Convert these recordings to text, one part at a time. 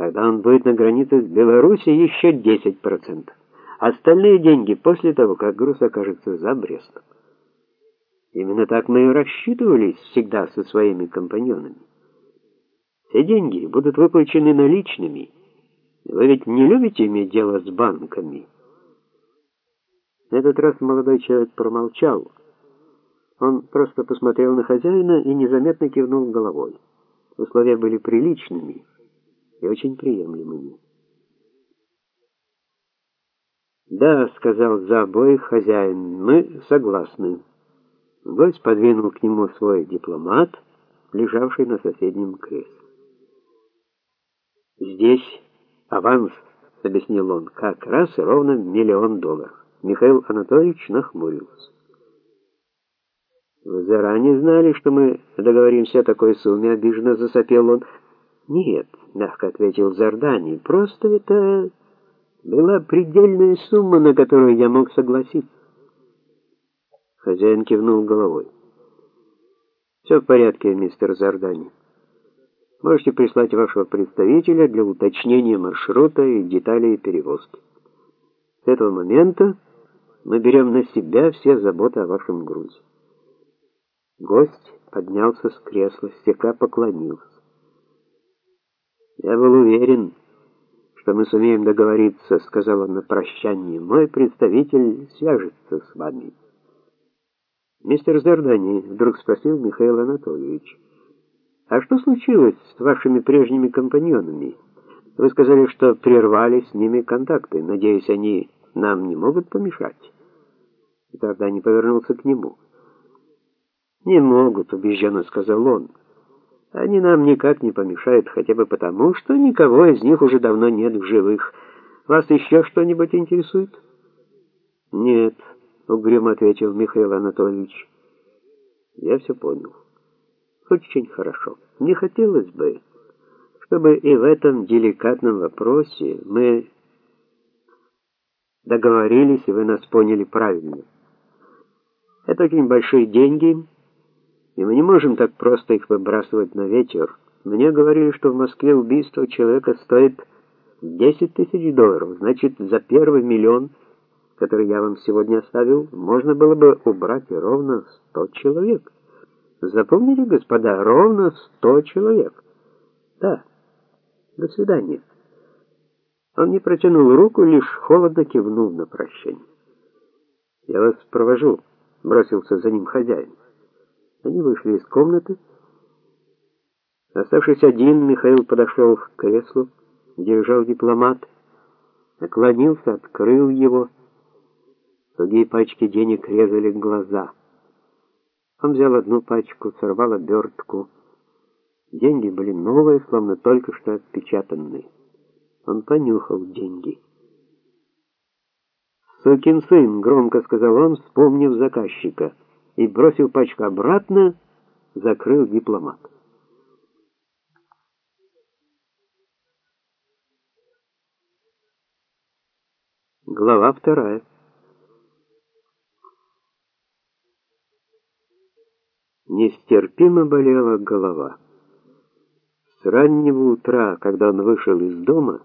Когда он будет на границе с Белоруссией, еще 10%. Остальные деньги после того, как груз окажется за Брестом. Именно так мы и рассчитывались всегда со своими компаньонами. Все деньги будут выплачены наличными. Вы ведь не любите иметь дело с банками? На этот раз молодой человек промолчал. Он просто посмотрел на хозяина и незаметно кивнул головой. Условия были приличными и очень приемлемыми. «Да», — сказал за обоих хозяин, — «мы согласны». Гость подвинул к нему свой дипломат, лежавший на соседнем кресле. «Здесь аванс», — объяснил он, — «как раз ровно миллион долларов». Михаил Анатольевич нахмурился. «Вы заранее знали, что мы договоримся о такой сумме?» — обиженно засопел он. «Нет», — мягко ответил Зардани, — «просто это была предельная сумма, на которую я мог согласиться». Хозяин кивнул головой. «Все в порядке, мистер Зардани. Можете прислать вашего представителя для уточнения маршрута и деталей перевозки. С этого момента мы берем на себя все заботы о вашем грузе». Гость поднялся с кресла, слегка поклонился. «Я был уверен, что мы сумеем договориться», — сказал он на прощание. «Мой представитель свяжется с вами». «Мистер Зардани», — вдруг спросил Михаил Анатольевич, «а что случилось с вашими прежними компаньонами? Вы сказали, что прервали с ними контакты. Надеюсь, они нам не могут помешать?» И тогда не повернулся к нему. «Не могут», — убежденно сказал он. «Они нам никак не помешают, хотя бы потому, что никого из них уже давно нет в живых. Вас еще что-нибудь интересует?» «Нет», — угрюмо ответил Михаил Анатольевич. «Я все понял. Очень хорошо. Не хотелось бы, чтобы и в этом деликатном вопросе мы договорились, и вы нас поняли правильно. Это очень большие деньги» и мы не можем так просто их выбрасывать на ветер. Мне говорили, что в Москве убийство человека стоит 10 тысяч долларов, значит, за первый миллион, который я вам сегодня оставил, можно было бы убрать ровно 100 человек. Запомните, господа, ровно 100 человек. Да. До свидания. Он не протянул руку, лишь холодно кивнул на прощание. «Я вас провожу», — бросился за ним хозяин. Они вышли из комнаты. Оставшись один, Михаил подошел к креслу, где лежал дипломат, наклонился, открыл его. Другие пачки денег резали глаза. Он взял одну пачку, сорвал обертку. Деньги были новые, словно только что отпечатанные. Он понюхал деньги. «Сукин сын!» — громко сказал он, вспомнив заказчика — и, бросил пачку обратно, закрыл дипломат. Глава вторая. Нестерпимо болела голова. С раннего утра, когда он вышел из дома,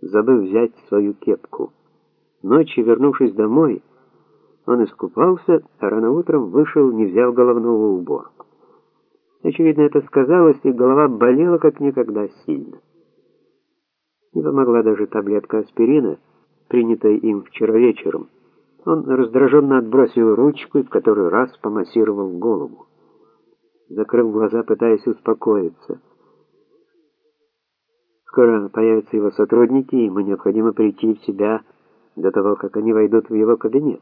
забыл взять свою кепку. Ночью, вернувшись домой, он искупался, а рано утром вышел, не взяв головного убора. Очевидно, это сказалось, и голова болела как никогда сильно. Не помогла даже таблетка аспирина, принятая им вчера вечером. Он раздраженно отбросил ручку и в который раз помассировал голову. Закрыл глаза, пытаясь успокоиться. Скоро появятся его сотрудники, и ему необходимо прийти в себя до того, как они войдут в его кабинет.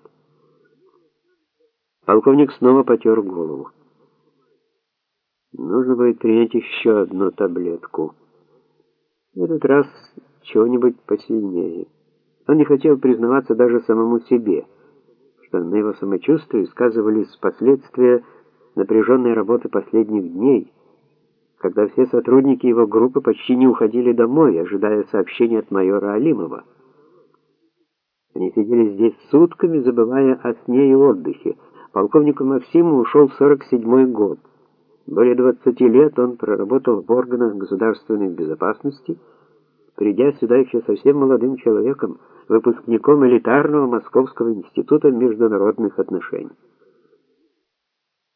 Полковник снова потер голову. Нужно будет принять еще одну таблетку. В этот раз чего-нибудь посильнее. Он не хотел признаваться даже самому себе, что на его самочувствии сказывались последствия напряженной работы последних дней, когда все сотрудники его группы почти не уходили домой, ожидая сообщения от майора Алимова. Они сидели здесь сутками, забывая о сне и отдыхе, Полковнику Максиму ушел 47-й год. Более 20 лет он проработал в органах государственной безопасности придя сюда еще совсем молодым человеком, выпускником элитарного Московского института международных отношений.